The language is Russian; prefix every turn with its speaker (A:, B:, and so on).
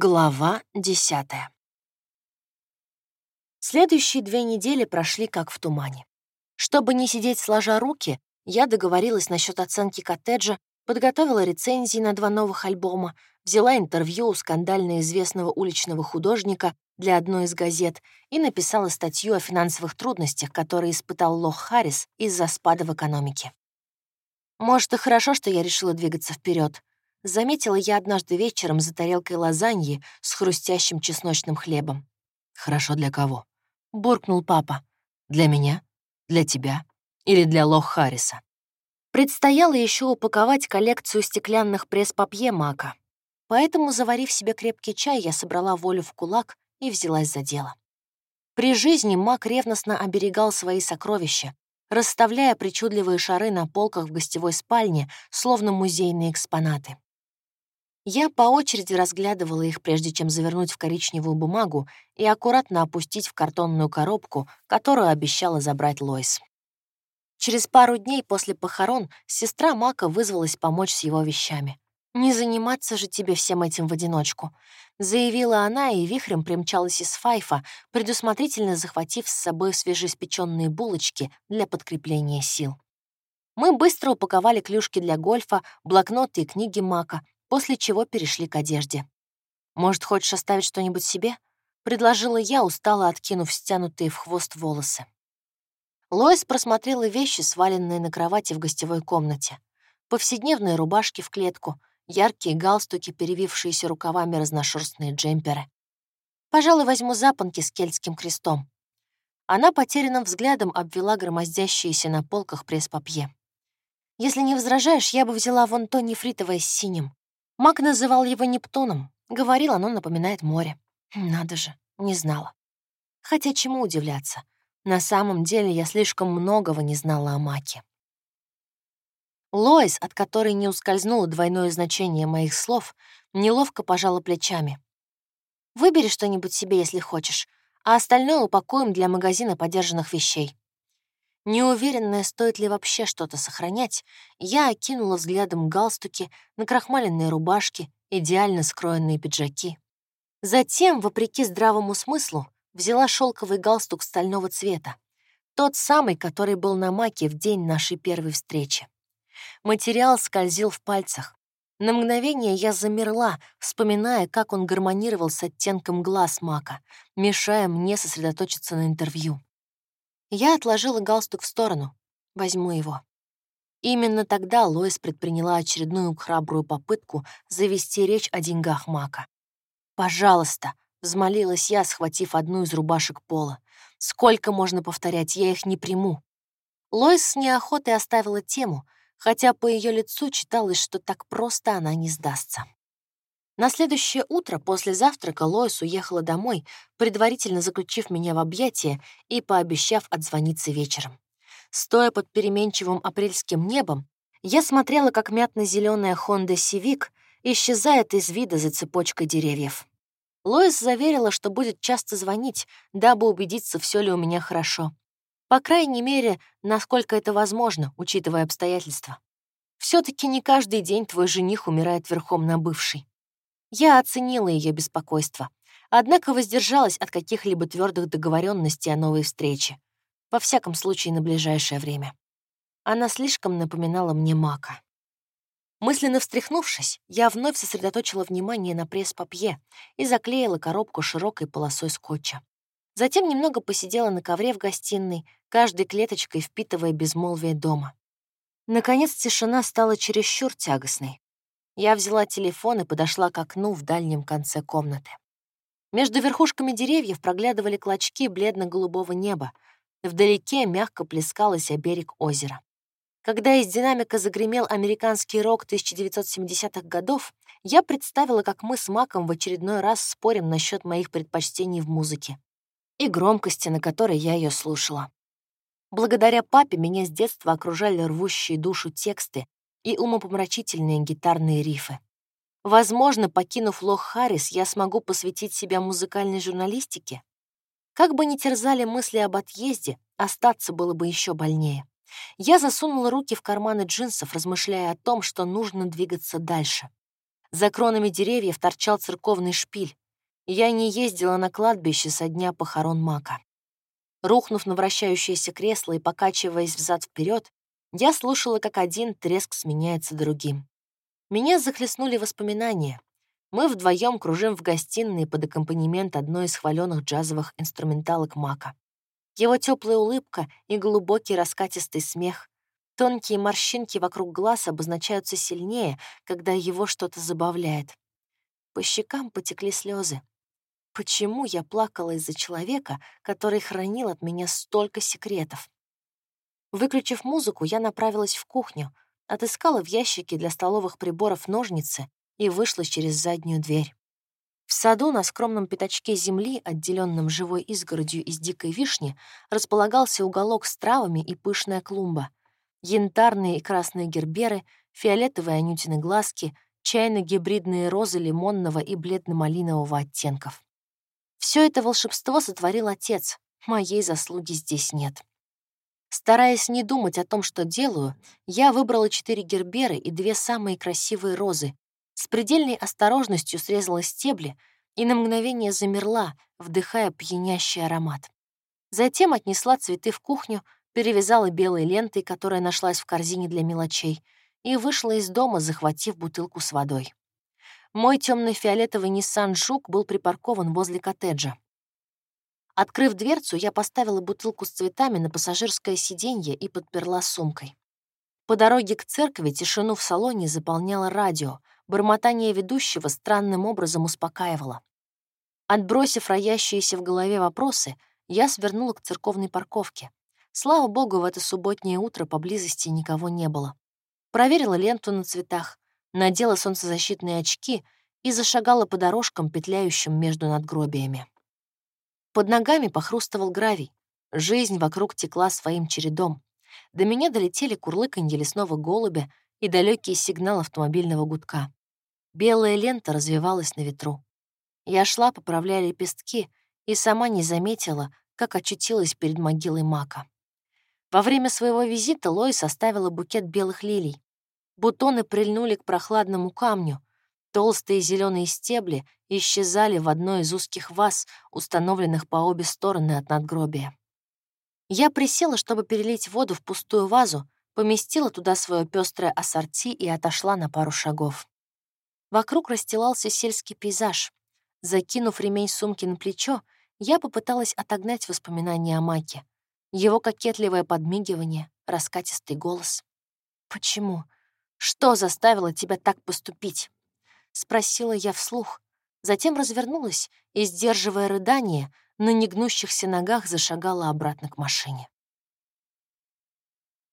A: Глава десятая. Следующие две недели прошли как в тумане. Чтобы не сидеть сложа руки, я договорилась насчет оценки коттеджа, подготовила рецензии на два новых альбома, взяла интервью у скандально известного уличного художника для одной из газет и написала статью о финансовых трудностях, которые испытал Лох Харрис из-за спада в экономике. Может, и хорошо, что я решила двигаться вперед, заметила я однажды вечером за тарелкой лазаньи с хрустящим чесночным хлебом.
B: «Хорошо для кого?»
A: — буркнул папа.
B: «Для меня? Для тебя? Или для Лох Харриса?»
A: Предстояло еще упаковать коллекцию стеклянных пресс-папье Мака. Поэтому, заварив себе крепкий чай, я собрала волю в кулак и взялась за дело. При жизни Мак ревностно оберегал свои сокровища, расставляя причудливые шары на полках в гостевой спальне, словно музейные экспонаты. Я по очереди разглядывала их, прежде чем завернуть в коричневую бумагу и аккуратно опустить в картонную коробку, которую обещала забрать Лойс. Через пару дней после похорон сестра Мака вызвалась помочь с его вещами. «Не заниматься же тебе всем этим в одиночку», — заявила она и вихрем примчалась из Файфа, предусмотрительно захватив с собой свежеиспеченные булочки для подкрепления сил. Мы быстро упаковали клюшки для гольфа, блокноты и книги Мака, после чего перешли к одежде. «Может, хочешь оставить что-нибудь себе?» — предложила я, устало откинув стянутые в хвост волосы. Лоис просмотрела вещи, сваленные на кровати в гостевой комнате. Повседневные рубашки в клетку, яркие галстуки, перевившиеся рукавами разношерстные джемперы. Пожалуй, возьму запонки с кельтским крестом. Она потерянным взглядом обвела громоздящиеся на полках пресс-папье. «Если не возражаешь, я бы взяла вон то нефритовое с синим. Мак называл его Нептуном. Говорил, оно напоминает море. Надо же, не знала. Хотя чему удивляться? На самом деле я слишком многого не знала о Маке. Лоис, от которой не ускользнуло двойное значение моих слов, неловко пожала плечами. «Выбери что-нибудь себе, если хочешь, а остальное упакуем для магазина подержанных вещей. Неуверенная, стоит ли вообще что-то сохранять, я окинула взглядом галстуки, накрахмаленные рубашки, идеально скроенные пиджаки. Затем, вопреки здравому смыслу, взяла шелковый галстук стального цвета, тот самый, который был на маке в день нашей первой встречи. Материал скользил в пальцах. На мгновение я замерла, вспоминая, как он гармонировал с оттенком глаз мака, мешая мне сосредоточиться на интервью. Я отложила галстук в сторону. Возьму его. Именно тогда Лоис предприняла очередную храбрую попытку завести речь о деньгах Мака. «Пожалуйста», — взмолилась я, схватив одну из рубашек пола. «Сколько можно повторять? Я их не приму». Лоис с неохотой оставила тему, хотя по ее лицу читалось, что так просто она не сдастся. На следующее утро после завтрака Лоис уехала домой, предварительно заключив меня в объятия и пообещав отзвониться вечером. Стоя под переменчивым апрельским небом, я смотрела, как мятно зеленая Honda Civic исчезает из вида за цепочкой деревьев. Лоис заверила, что будет часто звонить, дабы убедиться, все ли у меня хорошо. По крайней мере, насколько это возможно, учитывая обстоятельства. все таки не каждый день твой жених умирает верхом на бывшей. Я оценила ее беспокойство, однако воздержалась от каких-либо твердых договоренностей о новой встрече. Во всяком случае, на ближайшее время. Она слишком напоминала мне Мака. Мысленно встряхнувшись, я вновь сосредоточила внимание на пресс-папье и заклеила коробку широкой полосой скотча. Затем немного посидела на ковре в гостиной, каждой клеточкой впитывая безмолвие дома. Наконец тишина стала чересчур тягостной. Я взяла телефон и подошла к окну в дальнем конце комнаты. Между верхушками деревьев проглядывали клочки бледно-голубого неба. Вдалеке мягко плескалось о берег озера. Когда из динамика загремел американский рок 1970-х годов, я представила, как мы с Маком в очередной раз спорим насчет моих предпочтений в музыке и громкости, на которой я ее слушала. Благодаря папе меня с детства окружали рвущие душу тексты, и умопомрачительные гитарные рифы. Возможно, покинув Лох Харрис, я смогу посвятить себя музыкальной журналистике. Как бы ни терзали мысли об отъезде, остаться было бы еще больнее. Я засунула руки в карманы джинсов, размышляя о том, что нужно двигаться дальше. За кронами деревьев торчал церковный шпиль. Я не ездила на кладбище со дня похорон Мака. Рухнув на вращающееся кресло и покачиваясь взад вперед, я слушала, как один треск сменяется другим. Меня захлестнули воспоминания. Мы вдвоем кружим в гостиной под аккомпанемент одной из хваленных джазовых инструменталок Мака. Его теплая улыбка и глубокий раскатистый смех. Тонкие морщинки вокруг глаз обозначаются сильнее, когда его что-то забавляет. По щекам потекли слезы. Почему я плакала из-за человека, который хранил от меня столько секретов? Выключив музыку, я направилась в кухню, отыскала в ящике для столовых приборов ножницы и вышла через заднюю дверь. В саду на скромном пятачке земли, отделенном живой изгородью из дикой вишни, располагался уголок с травами и пышная клумба. Янтарные и красные герберы, фиолетовые анютины глазки, чайно-гибридные розы лимонного и бледно-малинового оттенков. Все это волшебство сотворил отец, моей заслуги здесь нет. Стараясь не думать о том, что делаю, я выбрала четыре герберы и две самые красивые розы, с предельной осторожностью срезала стебли и на мгновение замерла, вдыхая пьянящий аромат. Затем отнесла цветы в кухню, перевязала белой лентой, которая нашлась в корзине для мелочей, и вышла из дома, захватив бутылку с водой. Мой темно-фиолетовый Nissan Жук был припаркован возле коттеджа. Открыв дверцу, я поставила бутылку с цветами на пассажирское сиденье и подперла сумкой. По дороге к церкви тишину в салоне заполняло радио, бормотание ведущего странным образом успокаивало. Отбросив роящиеся в голове вопросы, я свернула к церковной парковке. Слава богу, в это субботнее утро поблизости никого не было. Проверила ленту на цветах, надела солнцезащитные очки и зашагала по дорожкам, петляющим между надгробиями. Под ногами похрустывал гравий. Жизнь вокруг текла своим чередом. До меня долетели курлыканье лесного голубя и далекий сигнал автомобильного гудка. Белая лента развивалась на ветру. Я шла, поправляя лепестки, и сама не заметила, как очутилась перед могилой Мака. Во время своего визита Лои составила букет белых лилий. Бутоны прильнули к прохладному камню. Толстые зеленые стебли исчезали в одной из узких ваз, установленных по обе стороны от надгробия. Я присела, чтобы перелить воду в пустую вазу, поместила туда свое пестрое ассорти и отошла на пару шагов. Вокруг расстилался сельский пейзаж. Закинув ремень сумки на плечо, я попыталась отогнать воспоминания о Маке. Его кокетливое подмигивание, раскатистый голос. «Почему? Что заставило тебя так поступить?» — спросила я вслух. Затем развернулась и, сдерживая рыдание, на негнущихся ногах зашагала обратно к машине.